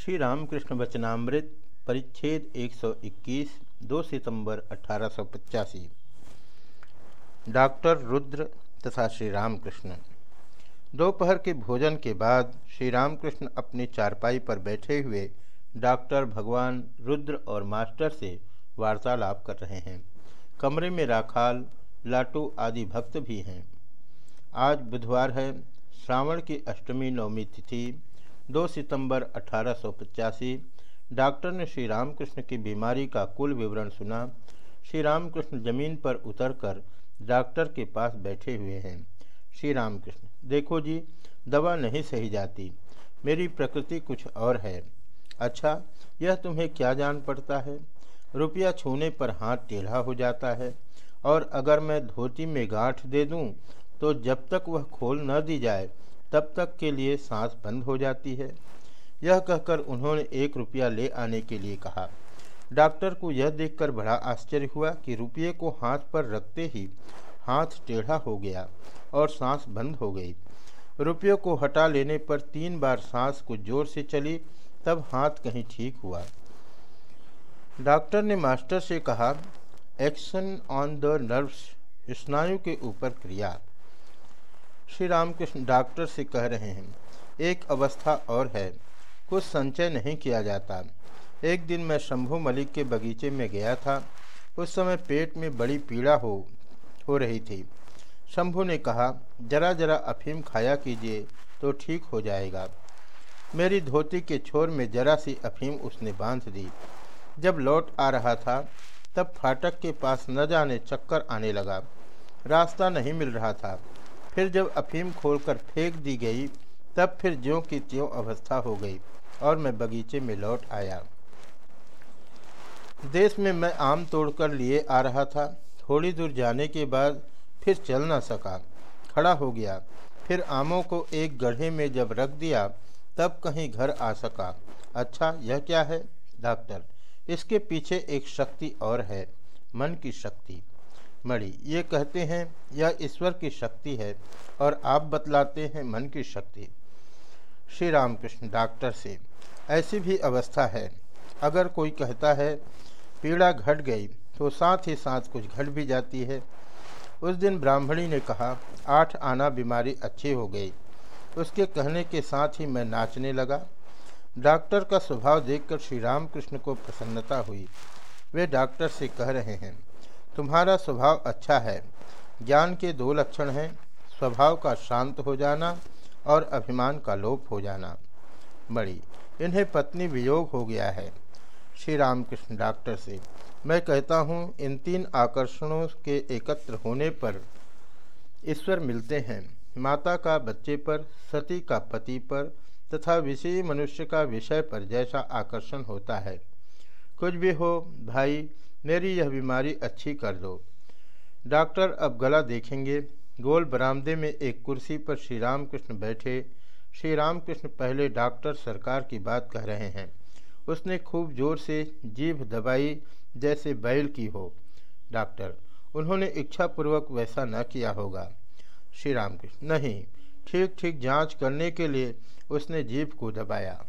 श्री रामकृष्ण वचनामृत, परिच्छेद 121 2 सितंबर अठारह सौ पचासी। डॉक्टर रुद्र तथा श्री रामकृष्ण दोपहर के भोजन के बाद श्री रामकृष्ण अपनी चारपाई पर बैठे हुए डॉक्टर भगवान रुद्र और मास्टर से वार्तालाप कर रहे हैं। कमरे में राखाल, लाटू आदि भक्त भी हैं। आज बुधवार है, श्रावण की अष्टमी नवमी तिथि 2 सितंबर अठारह सौ पचासी, डॉक्टर ने श्री रामकृष्ण की बीमारी का कुल विवरण सुना। श्री रामकृष्ण ज़मीन पर उतरकर डॉक्टर के पास बैठे हुए हैं। श्री रामकृष्ण, देखो जी, दवा नहीं सही जाती। मेरी प्रकृति कुछ और है। अच्छा यह तुम्हें क्या जान पड़ता है? रुपया छूने पर हाथ टेढ़ा हो जाता है, और अगर मैं धोती में गांठ दे दूँ तो जब तक वह खोल न दी जाए तब तक के लिए सांस बंद हो जाती है। यह कहकर उन्होंने एक रुपया ले आने के लिए कहा। डॉक्टर को यह देखकर बड़ा आश्चर्य हुआ कि रुपये को हाथ पर रखते ही हाथ टेढ़ा हो गया और सांस बंद हो गई। रुपये को हटा लेने पर तीन बार सांस को ज़ोर से चली, तब हाथ कहीं ठीक हुआ। डॉक्टर ने मास्टर से कहा एक्शन ऑन द नर्व्स स्नायु के ऊपर क्रिया। श्री रामकृष्ण डॉक्टर से कह रहे हैं, एक अवस्था और है, कुछ संचय नहीं किया जाता। एक दिन मैं शंभू मलिक के बगीचे में गया था, उस समय पेट में बड़ी पीड़ा हो हो रही थी। शंभू ने कहा, जरा जरा अफीम खाया कीजिए तो ठीक हो जाएगा। मेरी धोती के छोर में जरा सी अफीम उसने बाँध दी। जब लौट आ रहा था, तब फाटक के पास न जाने चक्कर आने लगा। रास्ता नहीं मिल रहा था। फिर जब अफीम खोलकर फेंक दी गई, तब फिर ज्यों की त्यों अवस्था हो गई और मैं बगीचे में लौट आया। देश में मैं आम तोड़कर लिए आ रहा था। थोड़ी दूर जाने के बाद फिर चल ना सका। खड़ा हो गया। फिर आमों को एक गढ़े में जब रख दिया, तब कहीं घर आ सका। अच्छा यह क्या है? डॉक्टर, इसके पीछे एक शक्ति और है, मन की शक्ति। मणि, ये कहते हैं, यह ईश्वर की शक्ति है और आप बतलाते हैं मन की शक्ति। श्री रामकृष्ण डॉक्टर से, ऐसी भी अवस्था है। अगर कोई कहता है, पीड़ा घट गई तो साथ ही साथ कुछ घट भी जाती है। उस दिन ब्राह्मणी ने कहा, आठ आना बीमारी अच्छी हो गई। उसके कहने के साथ ही मैं नाचने लगा। डॉक्टर का स्वभाव देखकर श्री रामकृष्ण को प्रसन्नता हुई। वे डॉक्टर से कह रहे हैं तुम्हारा स्वभाव अच्छा है। ज्ञान के दो लक्षण हैं, स्वभाव का शांत हो जाना और अभिमान का लोप हो जाना। बड़ी, इन्हें पत्नी वियोग हो गया है। श्री रामकृष्ण डॉक्टर से, मैं कहता हूँ, इन तीन आकर्षणों के एकत्र होने पर ईश्वर मिलते हैं। माता का बच्चे पर, सती का पति पर तथा विषयी मनुष्य का विषय पर जैसा आकर्षण होता है। कुछ भी हो, भाई, मेरी यह बीमारी अच्छी कर दो। डॉक्टर अब गला देखेंगे। गोल बरामदे में एक कुर्सी पर श्री राम कृष्ण बैठे। श्री राम कृष्ण पहले डॉक्टर सरकार की बात कह रहे हैं। उसने खूब ज़ोर से जीभ दबाई, जैसे बैल की हो। डॉक्टर, उन्होंने इच्छापूर्वक वैसा न किया होगा। श्री राम कृष्ण नहीं ठीक ठीक जाँच करने के लिए उसने जीभ को दबाया।